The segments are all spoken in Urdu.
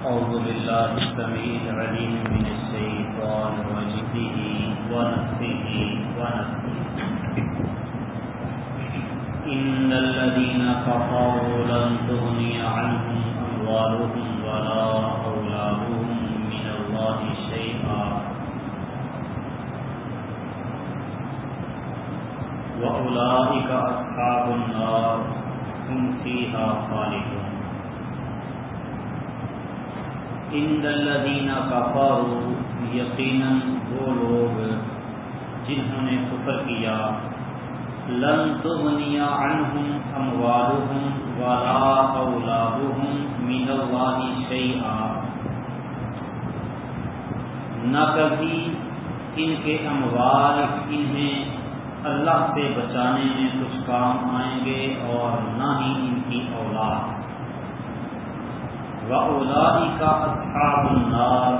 أعوذ بالله السميع العليم من الشيطان وجده ونفسه ونفسه إن الذين كفروا لن تغني عنهم أموالهم ولا أولادهم من الله شيئا. وأولئك أصحاب النار، هم فيها خالدون. ان الذين كفروا، یقینا وہ لوگ جنہوں نے کفر کیا، لن تغنی عنهم اموالهم ولا اولادهم من الله شيئا نہ کبھی ان کے اموال انہیں اللہ سے بچانے میں کچھ کام آئیں گے اور نہ ہی ان کی اولاد۔ کا اصحاب النار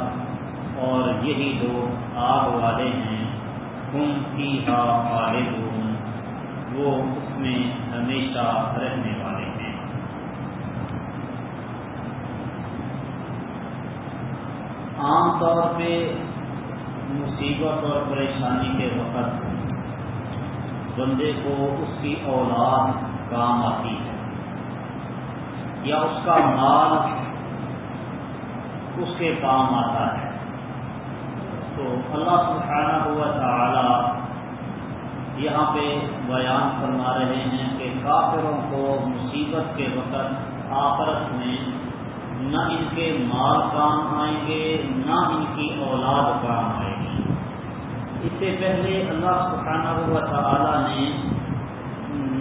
اور یہی لوگ آگ والے ہیں، ہم کی خالد وہ اس میں ہمیشہ رہنے والے ہیں۔ عام طور پہ مصیبت اور پریشانی کے وقت بندے کو اس کی اولاد کام آتی ہے یا اس کا مال اس کے کام آتا ہے۔ تو اللہ سبحانہ ہوا تعالی یہاں پہ بیان فرما رہے ہیں کہ کافروں کو مصیبت کے وقت آخرت میں نہ ان کے مال کام آئیں گے، نہ ان کی اولاد کام آئے گی۔ اس سے پہلے اللہ سبحانہ ہوا تعالی نے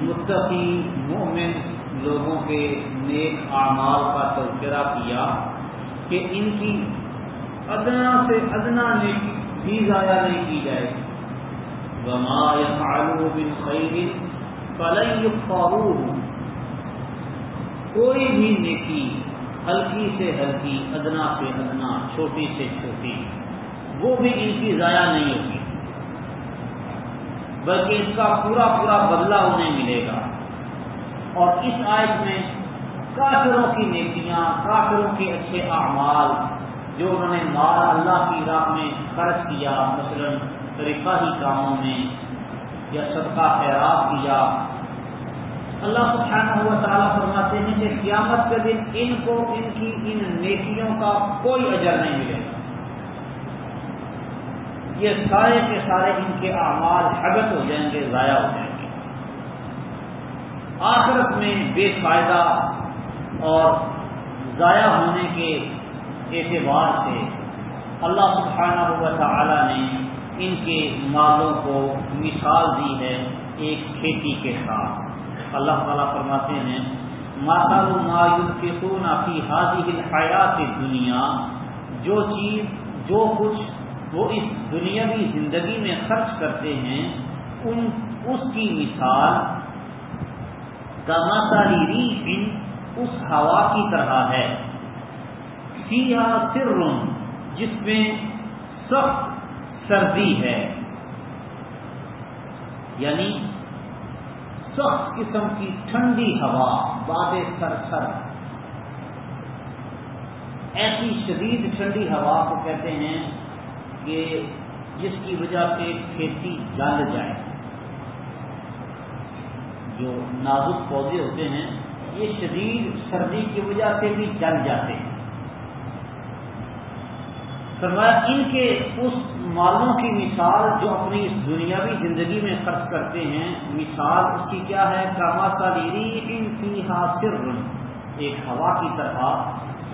متقی مومن لوگوں کے نیک اعمال کا تذکرہ کیا۔ کہ ان کی ادنا سے ادنا نیکی بھی ضائع نہیں کی جائے گما یا بن خیر فلئی کوئی بھی نیکی ہلکی سے ہلکی، ادنا سے ادنا، چھوٹی سے چھوٹی، وہ بھی ان کی ضائع نہیں ہوگی۔ بلکہ اس کا پورا پورا بدلہ انہیں ملے گا۔ اور اس آیت میں کافروں کی نیکیاں، کافروں کے اچھے اعمال جو انہوں نے مال اللہ کی راہ میں خرچ کیا، مثلا طریقہ ہی کاموں میں یا صدقہ خیرات کیا۔ اللہ سبحانہ ہوا تعالیٰ فرماتے ہیں کہ قیامت کے دن ان کو، ان کی ان نیکیوں کا کوئی اجر نہیں ملے گا۔ یہ سارے کے سارے ان کے اعمال حگت ہو جائیں گے، ضائع ہو جائیں گے۔ آخرت میں بے فائدہ اور ضائع ہونے کے اعتبار سے اللہ سبحانہ ہوا تعالی نے ان کے مالوں کو مثال دی ہے ایک کھیتی کے ساتھ۔ اللہ تعالیٰ فرماتے ہیں ماتا مایوس کے سونا کی حاضی حیات دنیا جو چیز، جو کچھ وہ اس دنیاوی زندگی میں خرچ کرتے ہیں، ان، اس کی مثال۔ کا ماتاری اس ہوا کی طرح ہے۔ سیا سر، جس میں سخت سردی ہے۔ یعنی سخت قسم کی ٹھنڈی ہوا، باد سر سر ایسی شدید ٹھنڈی ہوا کو کہتے ہیں کہ جس کی وجہ سے کھیتی جل جائے۔ جو نازک پودے ہوتے ہیں یہ شدید سردی کی وجہ سے بھی جل جاتے ہیں۔ فرمایا، ان کے اس مالوں کی مثال جو اپنی اس دنیاوی زندگی میں خرچ کرتے ہیں، مثال اس کی کیا ہے؟ کاما سالیری ان کی حاصر ایک ہوا کی طرح،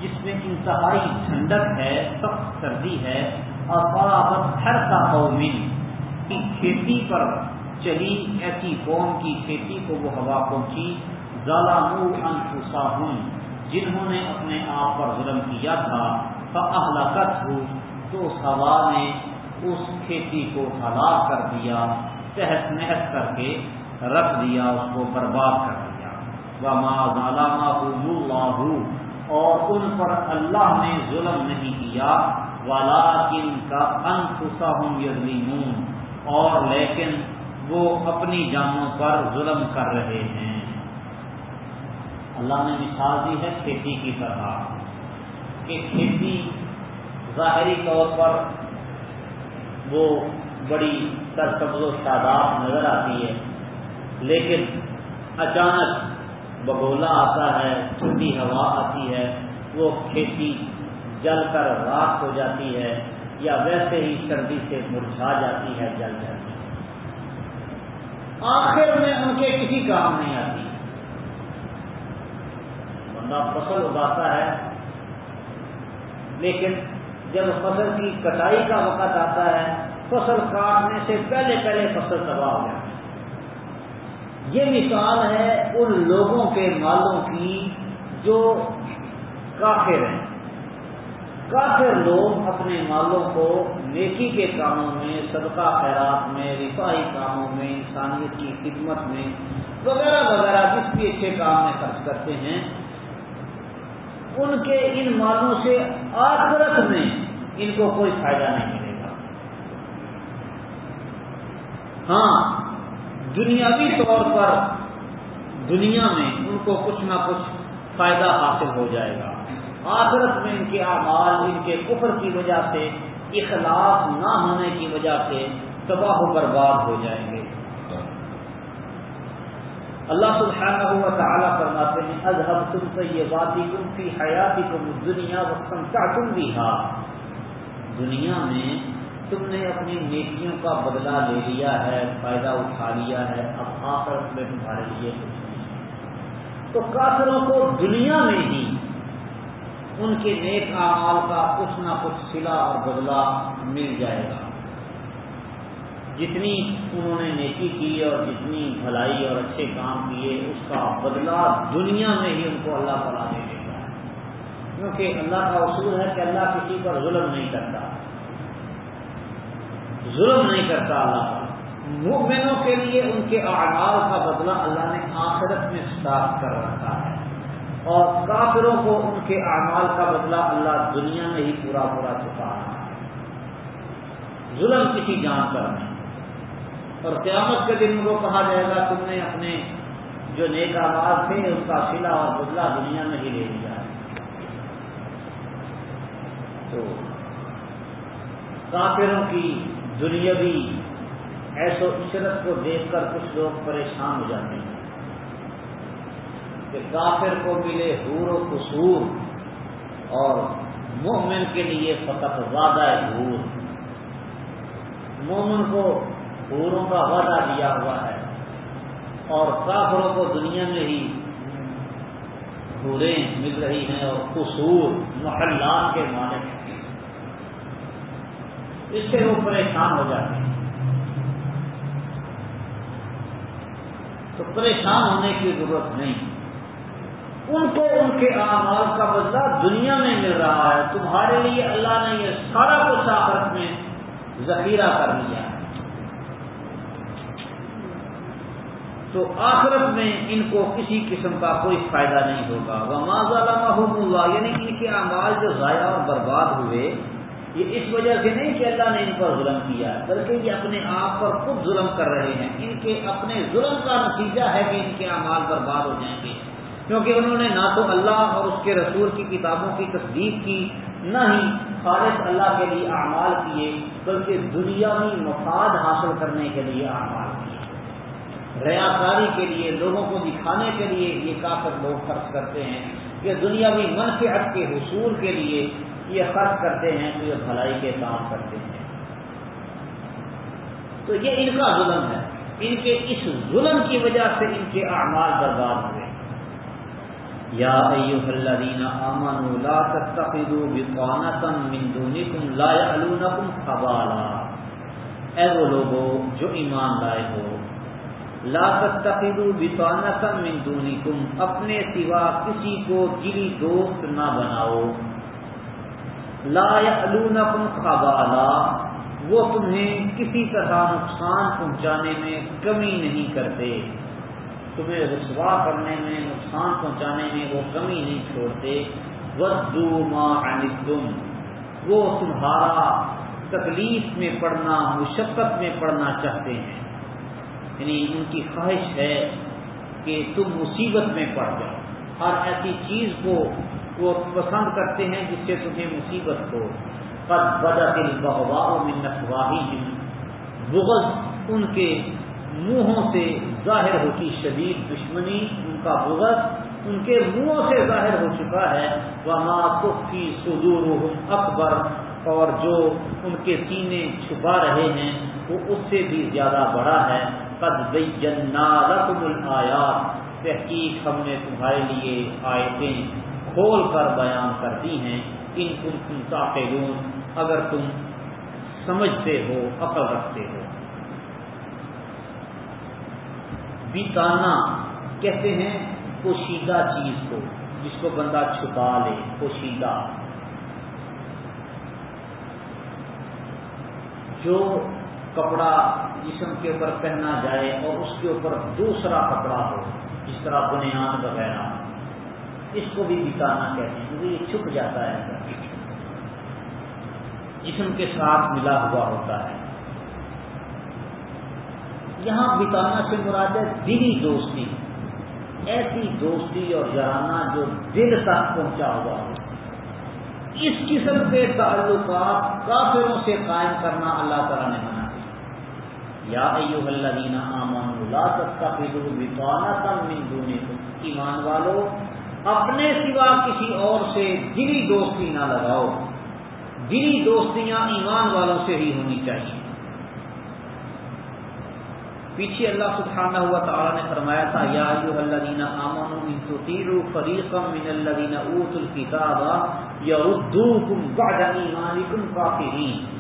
جس میں انتہائی ٹھنڈک ہے، سخت سردی ہے اور ہر کا قومن کی کھیتی پر چلی ایسی قوم کی کھیتی کو وہ ہوا پہنچی۔ ظالمو انفساہم جنہوں نے اپنے آپ پر ظلم کیا تھا فاہلکت ہو تو اس ہوا نے اس کھیتی کو ہلاک کر دیا، تحت نحت کر کے رکھ دیا، اس کو برباد کر دیا۔ وما ظالمہ اللہ اور ان پر اللہ نے ظلم نہیں کیا ولاکن کا انفساہم یظلمون اور لیکن وہ اپنی جانوں پر ظلم کر رہے ہیں۔ اللہ نے مثال دی ہے کھیتی کی طرح کہ کھیتی ظاہری طور پر وہ بڑی سرسبز و شاداب نظر آتی ہے، لیکن اچانک بگولا آتا ہے ٹھنڈی ہوا آتی ہے، وہ کھیتی جل کر راک ہو جاتی ہے یا ویسے ہی سردی سے مرجھا جاتی ہے، جل جاتی ہے۔ آخر میں ان کے کسی کام نہیں آتی۔ بندہ فصل اگاتا ہے۔ لیکن جب فصل کی کٹائی کا وقت آتا ہے، فصل کاٹنے سے پہلے پہلے فصل تباہ ہو جاتا ہے۔ یہ مثال ہے ان لوگوں کے مالوں کی جو کافر ہیں۔ کافر لوگ اپنے مالوں کو نیکی کے کاموں میں، صدقہ خیرات میں، رفاہی کاموں میں، انسانیت کی خدمت میں، وغیرہ وغیرہ جس بھی اچھے کام میں خرچ کرتے ہیں ان کے ان مالوں سے آخرت میں ان کو کوئی فائدہ نہیں ملے گا۔ ہاں دنیاوی طور پر دنیا میں ان کو کچھ نہ کچھ فائدہ حاصل ہو جائے گا۔ آخرت میں ان کے اعمال، ان کے کفر کی وجہ سے اخلاق نہ ہونے کی وجہ سے تباہ و برباد ہو جائیں گے۔ اللہ سبحانہ ہوا تعالیٰ فرماتے ہیں اذہب تم سے یہ باتی تم کی حیاتی تم دنیا و تم بھی دنیا میں تم نے اپنی نیکیوں کا بدلہ لے لیا ہے، فائدہ اٹھا لیا ہے، اب آخر میں تمہارے لیے کچھ نہیں۔ تو کافروں کو دنیا میں ہی ان کے نیک اعمال کا کچھ نہ کچھ سلا اور بدلہ مل جائے گا۔ جتنی انہوں نے نیکی کی اور جتنی بھلائی اور اچھے کام کیے، اس کا بدلہ دنیا میں ہی ان کو اللہ تعالیٰ دے دے گا کیونکہ اللہ کا اصول ہے کہ اللہ کسی پر ظلم نہیں کرتا۔ ظلم نہیں کرتا اللہ تعالیٰ مومنوں کے لیے ان کے اعمال کا بدلہ اللہ نے آخرت میں صاف کر رکھا ہے۔ اور کافروں کو ان کے اعمال کا بدلہ اللہ دنیا میں ہی پورا پورا چکا رہا ہے۔ ظلم کسی جان پر نہیں۔ اور قیامت کے دن کو کہا جائے گا، تم نے اپنے جو نیک آواز تھے، اس کا سلا اور بدلہ دنیا میں ہی لے لیا۔ ہے تو کافروں کی دنیاوی ایسو عشرت کو دیکھ کر کچھ لوگ پریشان ہو جاتے ہیں کہ کافر کو ملے حور و قصور اور مومن کے لیے فقط وعدہ حور۔ مومن کو حوروں کا وعدہ دیا ہوا ہے۔ اور کافروں کو دنیا میں ہی حوریں مل رہی ہیں اور قصور، محلات کے مالک ہیں۔ اس سے وہ پریشان ہو جاتے ہیں۔ تو پریشان ہونے کی ضرورت نہیں۔ ان کو ان کے اعمال کا بدلہ دنیا میں مل رہا ہے۔ تمہارے لیے اللہ نے یہ سارا کچھ آخرت میں ذخیرہ کر لیا ہے تو آخرت میں ان کو کسی قسم کا کوئی فائدہ نہیں ہوگا۔ وہ ماضا محبوب ہوا یعنی ان کے اعمال جو ضائع اور برباد ہوئے، یہ اس وجہ سے نہیں کہ اللہ نے ان پر ظلم کیا، بلکہ یہ اپنے آپ پر خود ظلم کر رہے ہیں۔ ان کے اپنے ظلم کا نتیجہ ہے کہ ان کے اعمال برباد ہو جائیں گے۔ کیونکہ انہوں نے نہ تو اللہ اور اس کے رسول کی کتابوں کی تصدیق کی، نہ ہی خالص اللہ کے لیے اعمال کیے، بلکہ دنیاوی مفاد حاصل کرنے کے لیے اعمال کیے ریا کاری کے لیے، لوگوں کو دکھانے کے لیے یہ کافر لوگ خرچ کرتے ہیں کہ دنیاوی منفعت کے حصول کے لیے یہ خرچ کرتے ہیں تو یہ بھلائی کے کام کرتے ہیں۔ تو یہ ان کا ظلم ہے۔ ان کے اس ظلم کی وجہ سے ان کے اعمال برباد ہوئے۔ یا ایوہ الذین آمنوا لا تتخذوا بطانتا من دونکم لا یعلونکم خبالا اے وہ لوگوں جو ایمان لائے ہو لا تتخذوا بطانتا من دونکم اپنے سوا کسی کو گلی دوست نہ بناؤ۔ لا یعلونکم خبالا، وہ تمہیں کسی طرح نقصان پہنچانے میں کمی نہیں کرتے۔ تمہیں رسوا کرنے میں، نقصان پہنچانے میں وہ کمی نہیں چھوڑتے۔ ودو ما عنتم، وہ تمہارا تکلیف میں پڑھنا مشقت میں پڑھنا چاہتے ہیں۔ یعنی ان کی خواہش ہے کہ تم مصیبت میں پڑ جاؤ۔ ہر ایسی چیز کو وہ پسند کرتے ہیں جس سے تمہیں مصیبت ہو۔ قد بدا دل بہوا منت بغض ان کے منہوں سے ظاہر ہوتی، شدید دشمنی، ان کا بغض ان کے منہوں سے ظاہر ہو چکا ہے۔ وہاں کفی صدور اکبر اور جو ان کے سینے چھپا رہے ہیں، وہ اس سے بھی زیادہ بڑا ہے۔ قد بینا رقم تحقیق ہم نے تمہارے لیے آیتیں کھول کر بیان کر دی ہیں۔ ان کن تم تاقلون اگر تم سمجھتے ہو، عقل رکھتے ہو۔ بیتانا کہتے ہیں پوشیدہ چیز کو، جس کو بندہ چھپا لے، پوشیدہ۔ جو کپڑا جسم کے اوپر پہنا جائے اور اس کے اوپر دوسرا کپڑا ہو، جس طرح بنیاد وغیرہ۔ اس کو بھی بتانا کہتے ہیں، کیونکہ یہ چھپ جاتا ہے۔ جسم کے ساتھ ملا ہوا ہوتا ہے۔ یہاں بتانا سے مراد ہے دلی دوستی۔ ایسی دوستی اور یارانہ جو دل تک پہنچا ہوا ہو۔ اس قسم کے تعلقات کافروں سے قائم کرنا اللہ تعالیٰ نے منع یا ایو الذین آمنوا لا تتخذوا بطانة من دونکم۔ ایمان والو، اپنے سوا کسی اور سے دلی دوستی نہ لگاؤ۔ دلی دوستیاں ایمان والوں سے ہی ہونی چاہیے۔ پیچھے اللہ سبحانہ ہوا تعالیٰ نے فرمایا تھا، یا الذین آمنوا ان تطیعوا فریقا من الذین اوتوا الكتاب یردوکم بعد ایمانکم کافرین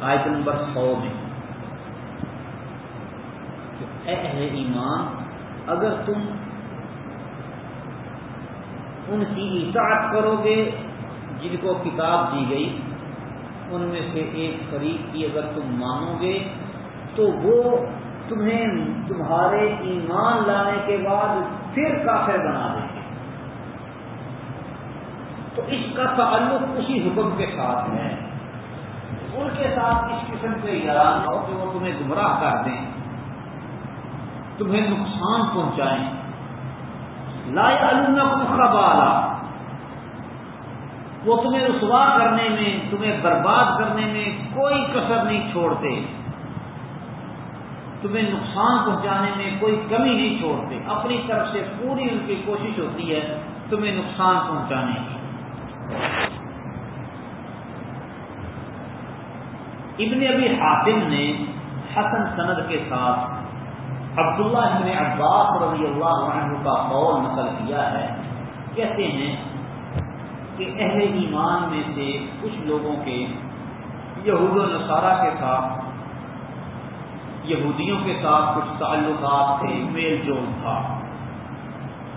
آیت نمبر 100 میں۔ اے اہل ایمان، اگر تم ان کی اطاعت کرو گے جن کو کتاب دی گئی، ان میں سے ایک فریق کی اگر تم مانو گے تو وہ تمہیں تمہارے ایمان لانے کے بعد پھر کافر بنا دیں گے۔ تو اس کا تعلق اسی حکم کے ساتھ ہے۔ ان کے ساتھ اس قسم سے یاران ہو کہ وہ تمہیں گمراہ کر دیں، تمہیں نقصان پہنچائیں۔ لا خبالا۔ وہ تمہیں رسوا کرنے میں، تمہیں برباد کرنے میں کوئی کسر نہیں چھوڑتے۔ تمہیں نقصان پہنچانے میں کوئی کمی نہیں چھوڑتے۔ اپنی طرف سے پوری ان کی کوشش ہوتی ہے تمہیں نقصان پہنچانے کی۔ ابن ابھی حاتم نے حسن سند کے ساتھ عبداللہ ابن عباس رضی اللہ عنہ کا قول نقل کیا ہے۔ کہتے ہیں کہ اہل ایمان میں سے کچھ لوگوں کے یہود و نصارہ کے ساتھ، یہودیوں کے ساتھ کچھ تعلقات تھے میل جول تھا۔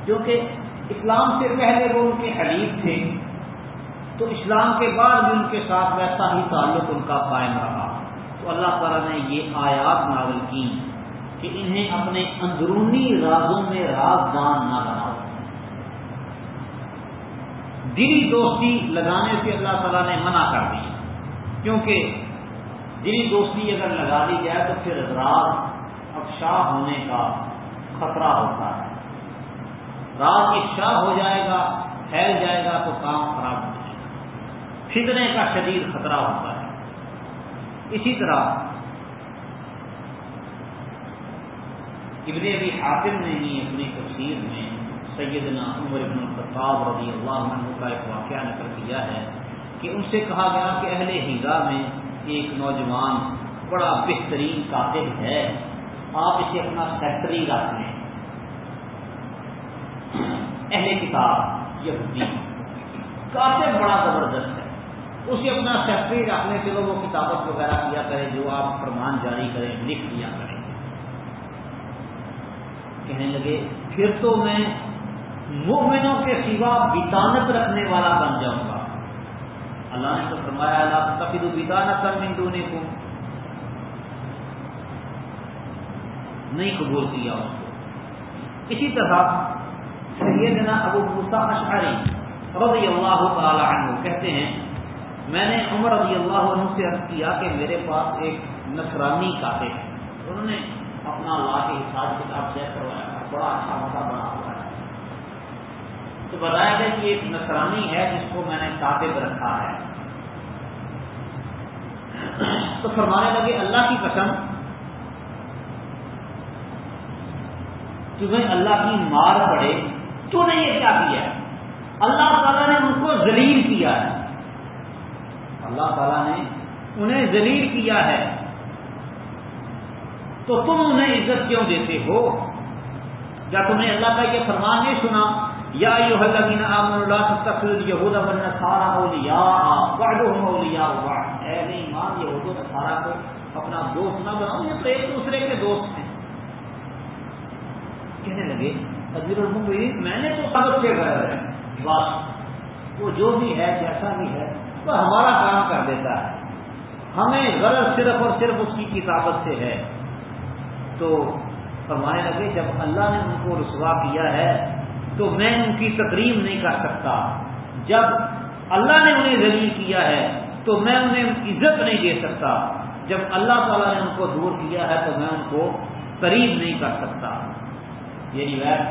کیونکہ اسلام سے پہلے وہ ان کے حلیف تھے۔ تو اسلام کے بعد بھی ان کے ساتھ ویسا ہی تعلق ان کا قائم رہا۔ تو اللہ تعالیٰ نے یہ آیات نازل کی کہ انہیں اپنے اندرونی رازوں میں رازدان نہ بناؤ۔ دلی دوستی لگانے سے اللہ تعالیٰ نے منع کر دی، کیونکہ دلی دوستی اگر لگا دی جائے تو پھر راز افشا ہونے کا خطرہ ہوتا ہے۔ راز افشا ہو جائے گا، پھیل جائے گا تو کام خراب ہو فتنے کا شدید خطرہ ہوتا ہے۔ اسی طرح ابن ابی حاتم نے ہی اپنی تفسیر میں سیدنا عمر ابن الخطاب رضی اللہ عنہ کا ایک واقعہ نقل کیا ہے کہ ان سے کہا گیا کہ اہل ہیرا میں ایک نوجوان بڑا بہترین کاتب ہے۔ آپ اسے اپنا سیکٹری رکھ لیں۔ اہل کتاب یہودی کاتب بڑا زبردست ہے اسے اپنا سیکٹری رکھنے سے وہ کتابت وغیرہ کیا کرے جو آپ فرمان جاری کریں، لکھ دیا کریں۔ کہنے لگے، پھر تو میں مومنوں کے سوا بیتانت رکھنے والا بن جاؤں گا۔ اللہ نے تو فرمایا اللہ کبھی تو بیتانت کر مندونے کو نہیں قبول کیا اس کو۔ اسی طرح سیدنا ابو موسا اشعری رضی اللہ تعالی عنہ کہتے ہیں میں نے عمر رضی اللہ عنہ سے عرض کیا کہ میرے پاس ایک نصرانی کاتے ہیں انہوں نے اپنا لا کے حساب کتاب چیک کروایا بڑا اچھا مسا بنا ہوا ہے۔ تو بتایا گیا کہ ایک نسرانی ہے جس کو میں نے کاتب رکھا ہے۔ تو فرمانے لگے، اللہ کی قسم، تمہیں اللہ کی مار پڑے، تو نے یہ کیا کیا؟ ہے اللہ تعالیٰ نے ان کو ذلیل کیا ہے۔ اللہ تعالیٰ نے انہیں ذلیل کیا ہے۔ تو تم انہیں عزت کیوں دیتے ہو؟ کیا تم نے اللہ کا یہ فرمان نہیں سنا؟ یا ایمان، یہود و نصارہ کو اپنا دوست نہ بناؤ، یہ تو ایک دوسرے کے دوست ہیں۔ کہنے لگے ابیر المبین میں نے تو سبق سے گھر ہے۔ بس، وہ جو بھی ہے، جیسا بھی ہے وہ ہمارا کام کر دیتا ہے۔ ہمیں غرض صرف اور صرف اس کی کتابت سے ہے۔ تو فرمانے لگے، جب اللہ نے ان کو رسوا کیا ہے، تو میں ان کی تقریب نہیں کر سکتا۔ جب اللہ نے انہیں ذلیل کیا ہے، تو میں انہیں عزت نہیں دے سکتا۔ جب اللہ تعالیٰ نے ان کو دور کیا ہے، تو میں ان کو قریب نہیں کر سکتا۔ یہ روایت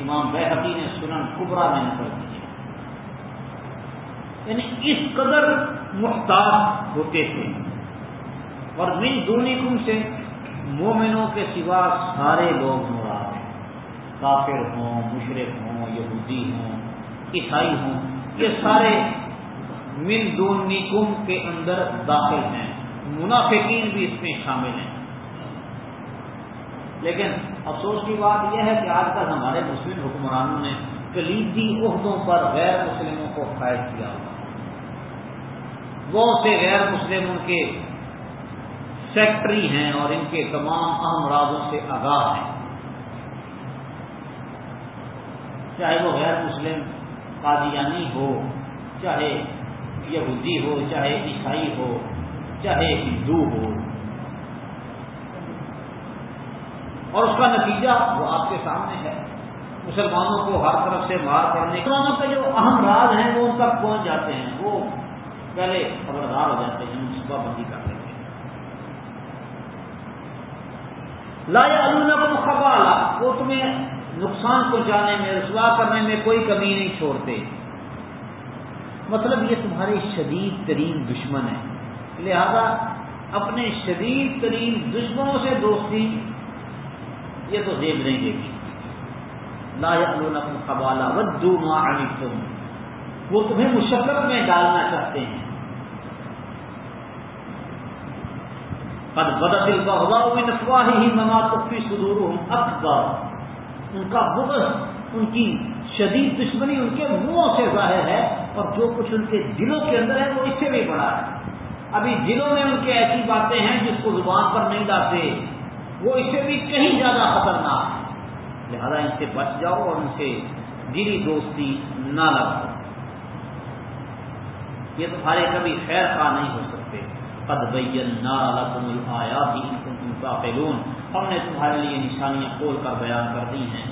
امام بحقی نے سنن کبرا میں نکل دی یعنی اس قدر محتاط ہوتے تھے۔ اور من دونی کم سے مومنوں کے سوا سارے لوگ مراد ہیں۔ کافر ہوں، مشرق ہوں، یہودی ہوں، عیسائی ہوں، یہ سارے من دونی کم کے اندر داخل ہیں۔ منافقین بھی اس میں شامل ہیں۔ لیکن افسوس کی بات یہ ہے کہ آج کل ہمارے مسلم حکمرانوں نے کلیدی عہدوں پر غیر مسلموں کو فائد کیا ہوا۔ بہت سے غیر مسلم ان کے سیکٹری ہیں اور ان کے تمام اہم رازوں سے آگاہ ہیں۔ چاہے وہ غیر مسلم قادیانی ہو، چاہے یہودی ہو، چاہے عیسائی ہو، چاہے ہندو ہو۔ اور اس کا نتیجہ وہ آپ کے سامنے ہے۔ مسلمانوں کو ہر طرف سے مار پڑنے مسلمانوں کے جو اہم راز ہیں وہ ان تک پہنچ جاتے ہیں۔ پہلے خبردار ہو جاتے ہیں منصوبہ بندی کر دیتے ہیں۔ لایا الن خبالا، وہ تمہیں نقصان پہنچانے میں، رسوا کرنے میں کوئی کمی نہیں چھوڑتے۔ مطلب یہ تمہارے شدید ترین دشمن ہے لہذا اپنے شدید ترین دشمنوں سے دوستی، یہ تو زیب نہیں دے گی لا قبالا ودو ما تم وہ تمہیں مشقت میں ڈالنا چاہتے ہیں۔ قد بدت البغضاء من افواههم ما تخفي صدورهم اکبر ان کا بغض، ان کی شدید دشمنی ان کے منہوں سے ظاہر ہے اور جو کچھ ان کے دلوں کے اندر ہے وہ اس سے بھی بڑا ہے۔ ابھی دلوں میں ان کے ایسی باتیں ہیں جس کو زبان پر نہیں لاتے۔ وہ اس سے بھی کہیں زیادہ خطرناک۔ ہے لہذا ان سے بچ جاؤ اور ان سے دلی دوستی نہ لگاؤ یہ تمہارے کبھی خیر کا نہیں ہو سکتے۔ قد بینا لکم الآیات ان کنتم تعقلون۔ ہم نے تمہارے لیے نشانیاں کھول کر بیان کر دی ہیں۔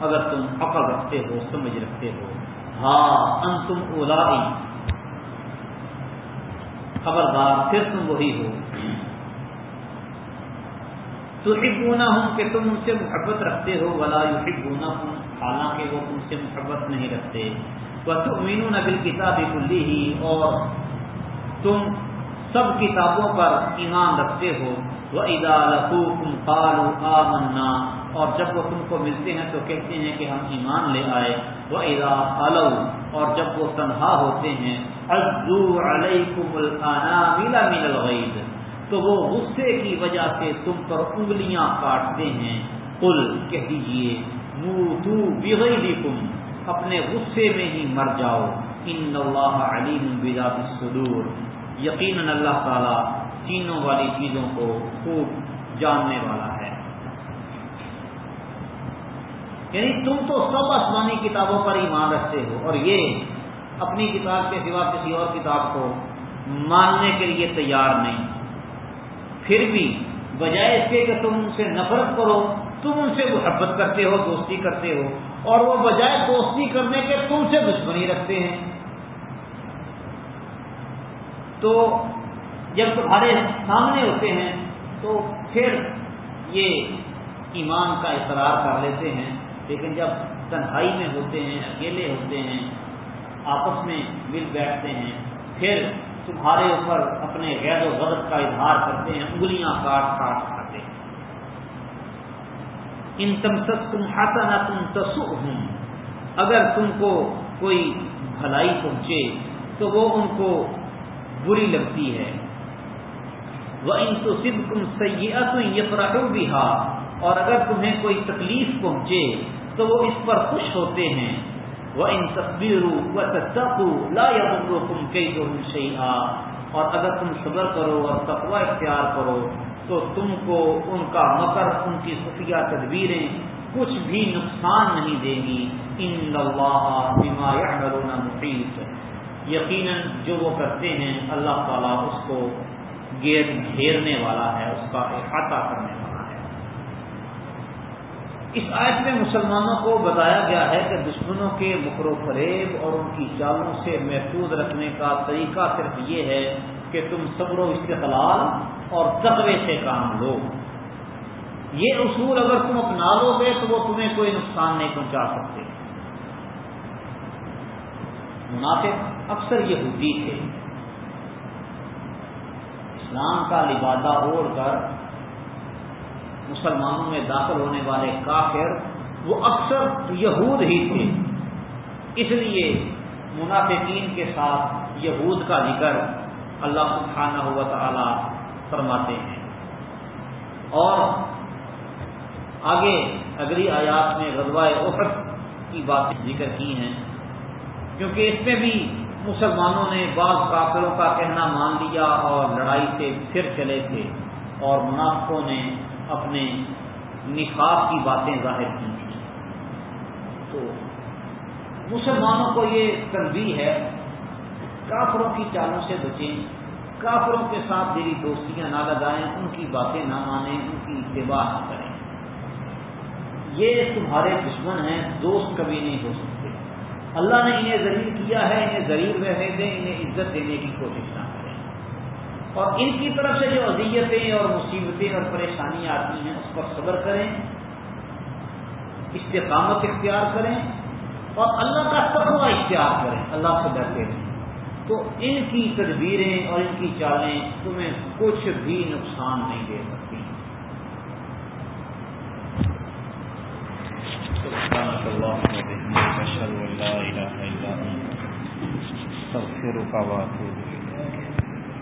اگر تم عقل رکھتے ہو، سمجھ رکھتے ہو۔ ہاں انتم اولائی خبردار، پھر تم وہی ہو۔ تو گونا ہوں کہ تم ان سے محبت رکھتے ہو، ولا یو گونا ہوں حالانکہ وہ تم سے محبت نہیں رکھتے۔ مینو نبل کتاب کلی ہی اور تم سب کتابوں پر ایمان رکھتے ہو۔ وہ ادا لکھو تم پالو آ اور جب وہ تم کو ملتے ہیں تو کہتے ہیں کہ ہم ایمان لے آئے۔ وہ ادا الو اور جب وہ تنہا ہوتے ہیں۔ ازو علیکم النا میلا مین الغید تو وہ غصے کی وجہ سے تم پر انگلیاں کاٹتے ہیں۔ کل کہہ دیجیے منہ تم اپنے غصے میں ہی مر جاؤ۔ ان اللہ علیم بذات الصدور۔ یقیناً اللہ تعالی تینوں والی چیزوں کو خوب جاننے والا ہے۔ یعنی تم تو سب آسمانی کتابوں پر ایمان رکھتے ہو اور یہ اپنی کتاب کے سوا کسی اور کتاب کو ماننے کے لیے تیار نہیں۔ پھر بھی بجائے اس کے کہ تم ان سے نفرت کرو تم ان سے محبت کرتے ہو، دوستی کرتے ہو، اور وہ بجائے دوستی کرنے کے تم سے دشمنی رکھتے ہیں۔ تو جب تمہارے سامنے ہوتے ہیں، تو پھر یہ ایمان کا اقرار کر لیتے ہیں۔ لیکن جب تنہائی میں ہوتے ہیں، اکیلے ہوتے ہیں، آپس میں مل بیٹھتے ہیں، پھر تمہارے اوپر اپنے غیر و غرض کا اظہار کرتے ہیں، انگلیاں کاٹ کاٹ کھاتے ان تم تم ہاتھا نہ تم تسو ہوں اگر تم کو کوئی بھلائی پہنچے تو وہ ان کو بری لگتی ہے۔ وہ ان تو صرف تم سیاح یہ بھی اور اگر تمہیں کوئی تکلیف پہنچے تو وہ اس پر خوش ہوتے ہیں۔ وہ ان تصویروں و تصو لا یا تم کئی جو اور اگر تم صبر کرو اور تقوا اختیار کرو تو تم کو ان کا مکر ان کی خفیہ تدبیریں کچھ بھی نقصان نہیں دے گی۔ ان اللہ بما يعملون محیط۔ یقیناً جو وہ کرتے ہیں، اللہ تعالیٰ اس کو گیر گھیرنے والا ہے، اس کا احاطہ کرنے والا ہے۔ اس آیت میں مسلمانوں کو بتایا گیا ہے کہ دشمنوں کے مکر و فریب اور ان کی چالوں سے محفوظ رکھنے کا طریقہ صرف یہ ہے کہ تم صبر و استقلال اور تقوی سے کام لو۔ یہ اصول اگر تم اپنا لو گے تو وہ تمہیں کوئی نقصان نہیں پہنچا سکتے۔ منافق اکثر یہ ہوتی تھے۔ اسلام کا لبادہ اوڑھ کر مسلمانوں میں داخل ہونے والے کافر وہ اکثر یہود ہی تھے۔ اس لیے منافقین کے ساتھ یہود کا ذکر اللہ سبحانہ ہوا تعالی فرماتے ہیں۔ اور آگے اگلی آیات میں غزوہ احد کی بات ذکر کی ہیں۔ کیونکہ اس میں بھی مسلمانوں نے بعض کافروں کا کہنا مان لیا اور لڑائی سے پھر چلے تھے اور منافقوں نے اپنے نفاق کی باتیں ظاہر کی تھیں۔ تو مسلمانوں کو یہ تنبیہ ہے، کافروں کی چالوں سے بچیں۔ کافروں کے ساتھ میری دوستیاں نہ لگائیں، ان کی باتیں نہ مانیں، ان کی اتباع نہ کریں۔ یہ تمہارے دشمن ہیں، دوست کبھی نہیں ہو سکتے۔ اللہ نے انہیں ذریع کیا ہے، انہیں ضرور رہنے دیں، انہیں عزت دینے کی کوشش نہ کریں۔ اور ان کی طرف سے جو اذیتیں اور مصیبتیں اور پریشانیاں آتی ہیں، اس پر صبر کریں، استقامت اختیار کریں اور اللہ کا تقوی اختیار کریں۔ اللہ سے ڈرتے رہیں۔ تو ان کی تدبیریں اور ان کی چالیں تمہیں کچھ بھی نقصان نہیں دے سکتی۔ سب سے رکاوٹ